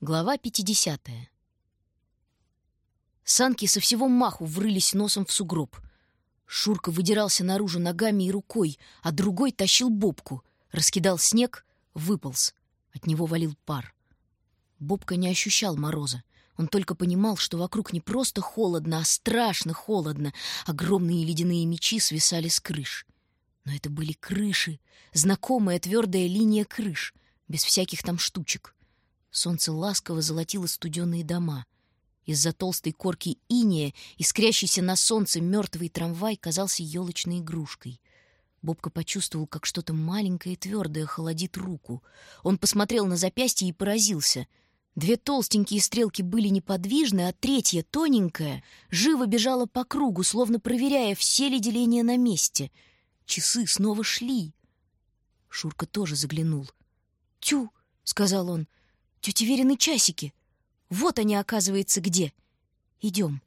Глава 50. Санки со всего маху врылись носом в сугроб. Шурка выдирался наружу ногами и рукой, а другой тащил бобку, раскидал снег, выполз. От него валил пар. Бобка не ощущал мороза. Он только понимал, что вокруг не просто холодно, а страшно холодно. Огромные ледяные мечи свисали с крыш. Но это были крыши, знакомая твердая линия крыш, без всяких там штучек. Солнце ласково золотило студеные дома. Из-за толстой корки иния, искрящийся на солнце мертвый трамвай казался елочной игрушкой. Бобка почувствовал, как что-то маленькое и твердое холодит руку. Он посмотрел на запястье и поразился. Две толстенькие стрелки были неподвижны, а третья, тоненькая, живо бежала по кругу, словно проверяя, все ли деления на месте. Часы снова шли. Шурка тоже заглянул. «Тю!» — сказал он. Тети Верины часики. Вот они, оказывается, где. Идем.